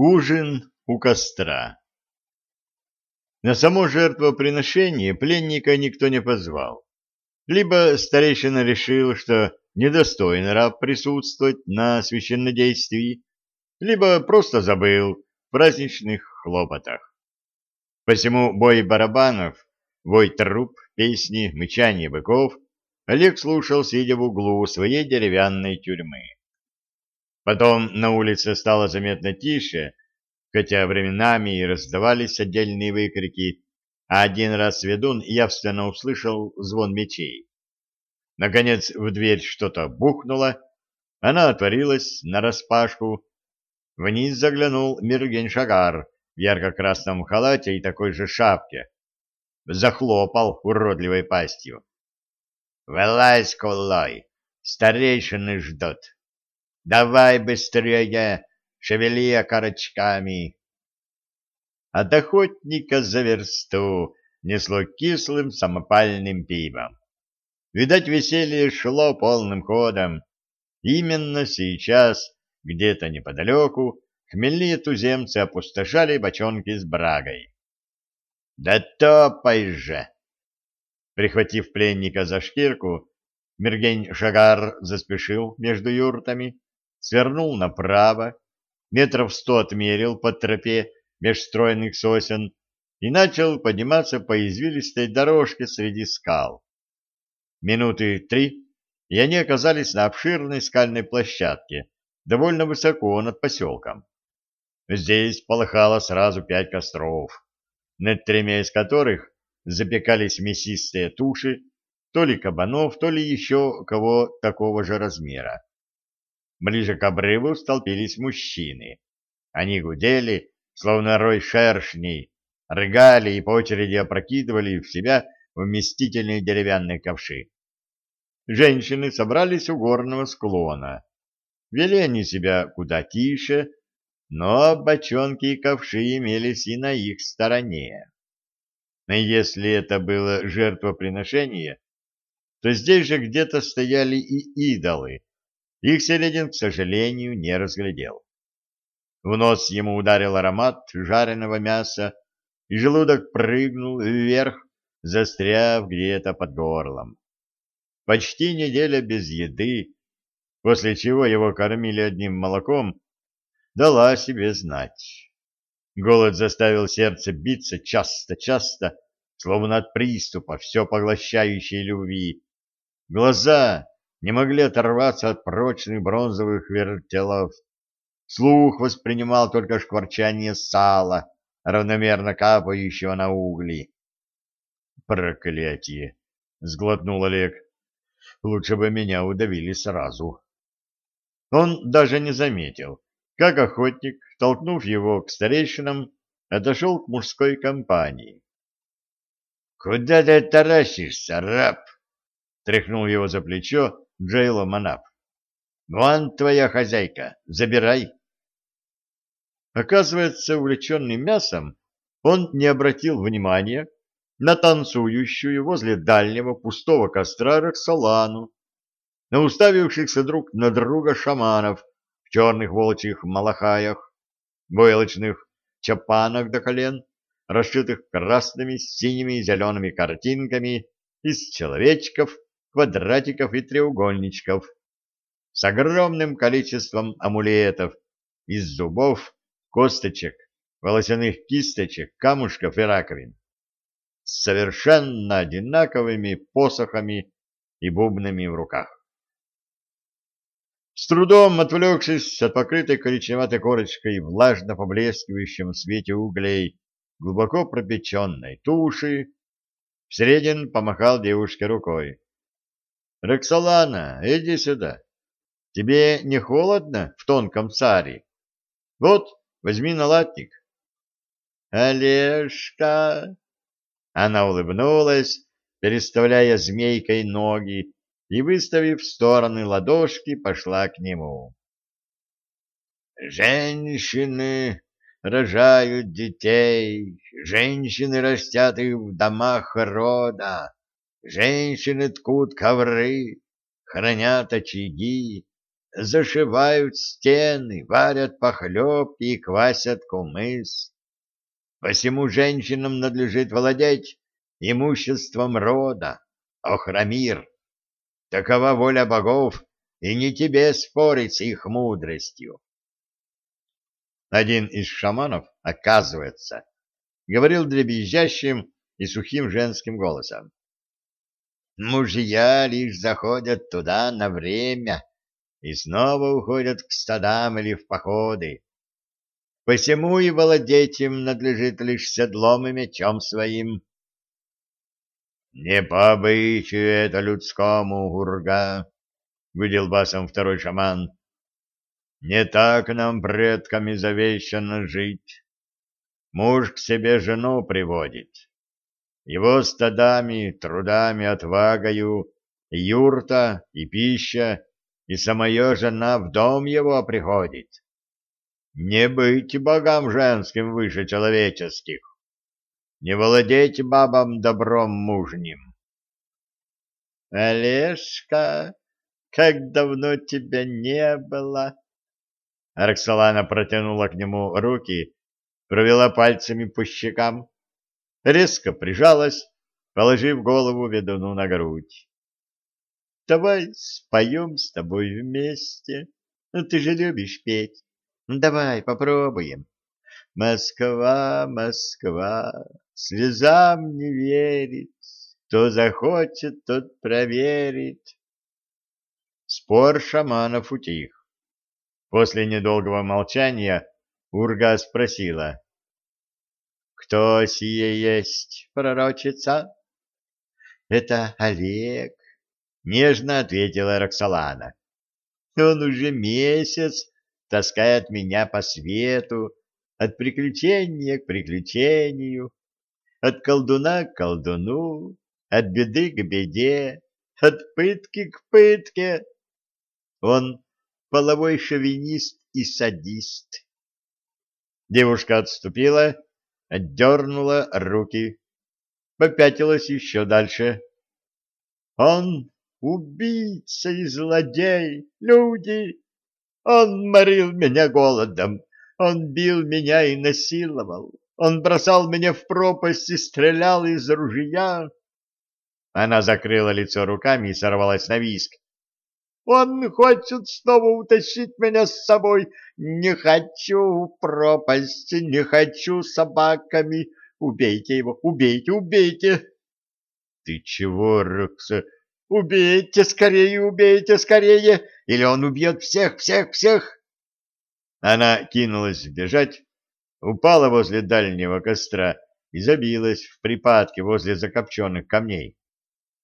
Ужин у костра. На само жертвоприношение пленника никто не позвал. Либо старейшина решил, что недостоин раб присутствовать на священнодействии, либо просто забыл в праздничных хлопотах. Посему бой барабанов, вой труп, песни, мычание быков Олег слушал, сидя в углу своей деревянной тюрьмы. Потом на улице стало заметно тише, хотя временами и раздавались отдельные выкрики, а один раз ведун явственно услышал звон мечей. Наконец в дверь что-то бухнуло, она отворилась нараспашку. Вниз заглянул Мирген Шагар в ярко-красном халате и такой же шапке. Захлопал уродливой пастью. «Вылазь, кулой! Старейшины ждут!» Давай быстрее, шевели окорочками. От охотника за версту несло кислым самопальным пивом. Видать, веселье шло полным ходом. Именно сейчас, где-то неподалеку, хмельные туземцы опустошали бочонки с брагой. «Да топай же!» Прихватив пленника за шкирку, Мергень Шагар заспешил между юртами, свернул направо, метров сто отмерил по тропе меж стройных сосен и начал подниматься по извилистой дорожке среди скал. Минуты три, и они оказались на обширной скальной площадке, довольно высоко над поселком. Здесь полыхало сразу пять костров, над тремя из которых запекались мясистые туши, то ли кабанов, то ли еще кого такого же размера. Ближе к обрыву столпились мужчины. Они гудели, словно рой шершней, рыгали и по очереди опрокидывали в себя вместительные деревянные ковши. Женщины собрались у горного склона. Вели они себя куда тише, но бочонки и ковши имелись и на их стороне. Но если это было жертвоприношение, то здесь же где-то стояли и идолы, их Селедин, к сожалению, не разглядел. В нос ему ударил аромат жареного мяса, и желудок прыгнул вверх, застряв где-то под горлом. Почти неделя без еды, после чего его кормили одним молоком, дала себе знать. Голод заставил сердце биться часто-часто, словно от приступа все поглощающей любви. Глаза не могли оторваться от прочных бронзовых вертелов. Слух воспринимал только шкварчание сала, равномерно капающего на угли. «Проклятие!» — сглотнул Олег. «Лучше бы меня удавили сразу». Он даже не заметил, как охотник, толкнув его к старейшинам, отошел к мужской компании. «Куда ты таращишься, раб?» — тряхнул его за плечо Джейло Манап. «Вон твоя хозяйка, забирай». Оказывается, увлеченный мясом, он не обратил внимания на танцующую возле дальнего пустого костра Роксолану, на уставившихся друг на друга шаманов в черных волчьих малахаях, войлочных чапанах до колен, расшитых красными, синими и зелеными картинками из человечков, квадратиков и треугольничков с огромным количеством амулетов из зубов, косточек, волосяных кисточек, камушков и раковин с совершенно одинаковыми посохами и бубнами в руках. С трудом отвлекшись от покрытой коричневатой корочкой влажно поблескивающем свете углей глубоко пропеченной туши, Средин помахал девушке рукой. Роксолана, иди сюда. Тебе не холодно в тонком саре? Вот, возьми налатник. Олежка! Она улыбнулась, переставляя змейкой ноги, и, выставив в стороны ладошки, пошла к нему. Женщины рожают детей, женщины растят их в домах рода, Женщины ткут ковры, хранят очаги, зашивают стены, варят похлебки и квасят кумыс. Посему женщинам надлежит владеть имуществом рода, Охрамир. Такова воля богов, и не тебе спорить с их мудростью. Один из шаманов, оказывается, говорил дребезжащим и сухим женским голосом. Мужья лишь заходят туда на время и снова уходят к стадам или в походы. Посему и владеть им надлежит лишь седлом и мечом своим. Не по обычаю это людскому, Гурга, — выдел басом второй шаман. Не так нам предками завещано жить. Муж к себе жену приводит. Его стадами, трудами, отвагою, юрта и пища, и самая жена в дом его приходит. Не быть богам женским выше человеческих не владеть бабам добром мужним. Олежка, как давно тебя не было! Роксолана протянула к нему руки, провела пальцами по щекам, резко прижалась, положив голову ведуну на грудь. Давай споем с тобой вместе. Ну, ты же любишь петь. Давай попробуем. Москва, Москва, слезам не верит, кто захочет, тот проверит. Спор шаманов утих. После недолгого молчания Урга спросила. «Кто сие есть, пророчица?» «Это Олег», — нежно ответила Роксолана. «Он уже месяц таскает меня по свету, от приключения к приключению, от колдуна к колдуну, от беды к беде, от пытки к пытке. Он половой шовинист и садист. Девушка отступила, отдернула руки, попятилась еще дальше. Он убийца и злодей, люди! Он морил меня голодом, он бил меня и насиловал. Он бросал меня в пропасть и стрелял из ружья. Она закрыла лицо руками и сорвалась на виск. Он хочет снова утащить меня с собой. Не хочу пропасть, не хочу собаками. Убейте его, убейте, убейте. Ты чего, Рокса? Убейте, скорее, убейте, скорее, или он убьет всех, всех, всех. Она кинулась бежать, упала возле дальнего костра и забилась в припадке возле закопченных камней.